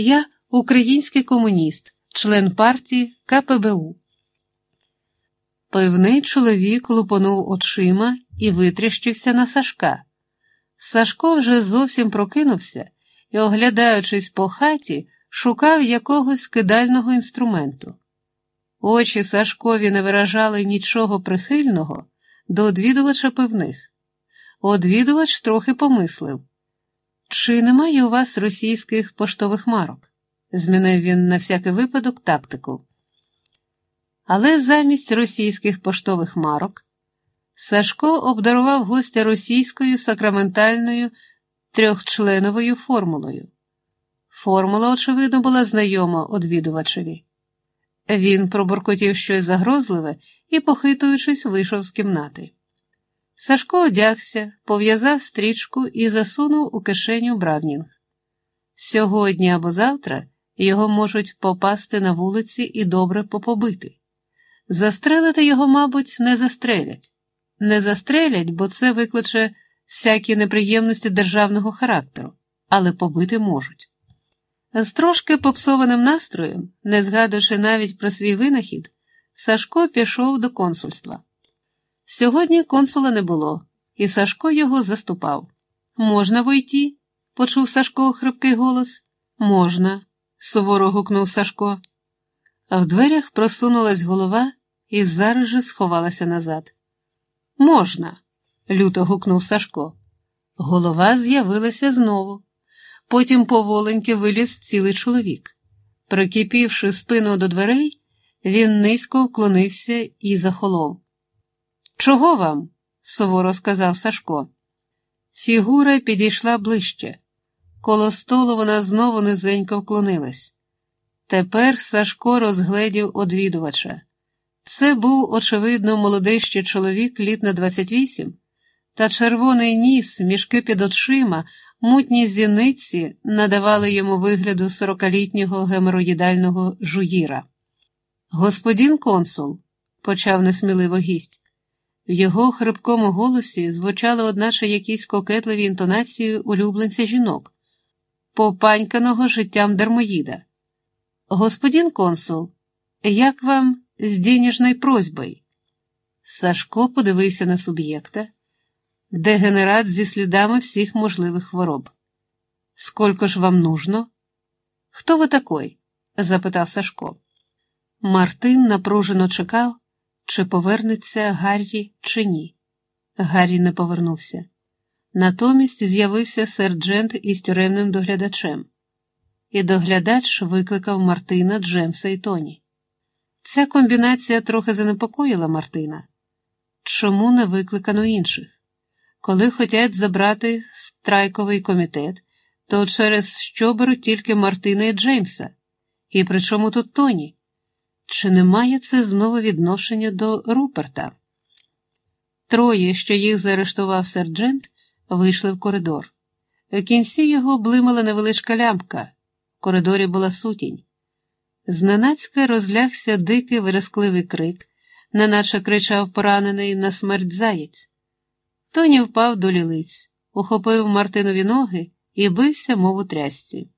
Я український комуніст, член партії КПБУ. Пивний чоловік лупонув очима і витріщився на Сашка. Сашко вже зовсім прокинувся і, оглядаючись по хаті, шукав якогось кидального інструменту. Очі Сашкові не виражали нічого прихильного до одвідувача пивних. Одвідувач трохи помислив. Чи немає у вас російських поштових марок? змінив він на всякий випадок тактику. Але замість російських поштових марок Сашко обдарував гостя російською сакраментальною трьохчленовою формулою. Формула, очевидно, була знайома одвідувачеві. Він пробуркотів щось загрозливе і, похитуючись, вийшов з кімнати. Сашко одягся, пов'язав стрічку і засунув у кишеню Бравнінг. Сьогодні або завтра його можуть попасти на вулиці і добре попобити. Застрелити його, мабуть, не застрелять. Не застрелять, бо це викличе всякі неприємності державного характеру, але побити можуть. З трошки попсованим настроєм, не згадуючи навіть про свій винахід, Сашко пішов до консульства. Сьогодні консула не було, і Сашко його заступав. Можна войти? почув Сашко хрипкий голос. Можна, суворо гукнув Сашко. А в дверях просунулась голова і зараз же сховалася назад. Можна, люто гукнув Сашко. Голова з'явилася знову. Потім поволеньки виліз цілий чоловік. Прикипівши спину до дверей, він низько вклонився і захолов. Чого вам? суворо сказав Сашко. Фігура підійшла ближче. Коло столу вона знову низенько вклонилась. Тепер Сашко розгледів одвідувача. Це був, очевидно, молодий ще чоловік літ на 28, та червоний ніс, мішки під очима, мутні зіниці надавали йому вигляду сорокалітнього гемороїдального жуїра. Господин консул, почав несміливо гість. В його хрипкому голосі звучали одначе якісь кокетливі інтонації улюбленця жінок, попаньканого життям дармоїда. Господин консул, як вам з денежною просьбою? Сашко подивився на суб'єкта, дегенерат зі слідами всіх можливих хвороб. Сколько ж вам нужно? Хто ви такой? запитав Сашко. Мартин напружено чекав, чи повернеться Гаррі, чи ні. Гаррі не повернувся. Натомість з'явився серджент із тюремним доглядачем, і доглядач викликав Мартина, Джемса і Тоні. Ця комбінація трохи занепокоїла Мартина. Чому не викликано інших? Коли хотять забрати страйковий комітет, то через що беруть тільки Мартина і Джеймса? І при чому тут Тоні? Чи не має це знову відношення до Руперта? Троє, що їх заарештував серджент, вийшли в коридор. В кінці його блимала невеличка лямпка, в коридорі була сутінь. Зненацька розлягся дикий виразкливий крик, неначе кричав поранений на смерть заєць. Тоні впав до лілиць, ухопив Мартинові ноги і бився, мов у трясці.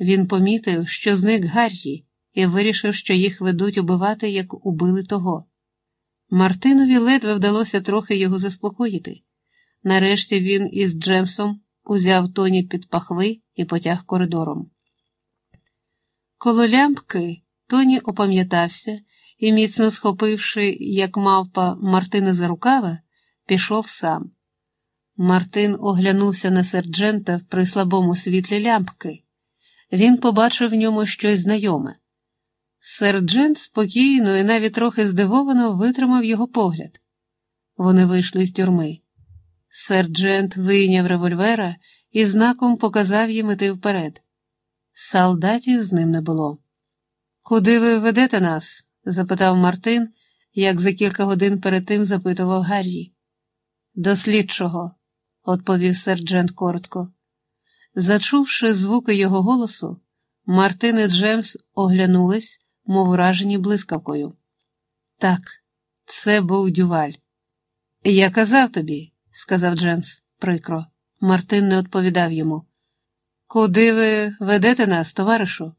Він помітив, що зник Гаррі, і вирішив, що їх ведуть убивати, як убили того. Мартинові ледве вдалося трохи його заспокоїти. Нарешті він із Джемсом узяв тоні під пахви і потяг коридором. Коло лямпки Тоні опам'ятався і, міцно схопивши, як мавпа Мартина за рукава, пішов сам. Мартин оглянувся на серджента при слабому світлі лямпки. Він побачив в ньому щось знайоме. Серджент спокійно і навіть трохи здивовано витримав його погляд. Вони вийшли з тюрми. Серджент вийняв револьвера і знаком показав їм іти вперед. Солдатів з ним не було. Куди ви ведете нас? запитав Мартин, як за кілька годин перед тим запитував Гаррі. До слідчого, відповів серджент коротко. Зачувши звуки його голосу, Мартин і Джемс оглянулись, мов вражені блискавкою. Так, це був дюваль. Я казав тобі, сказав Джемс прикро. Мартин не відповідав йому. Куди ви ведете нас, товаришу?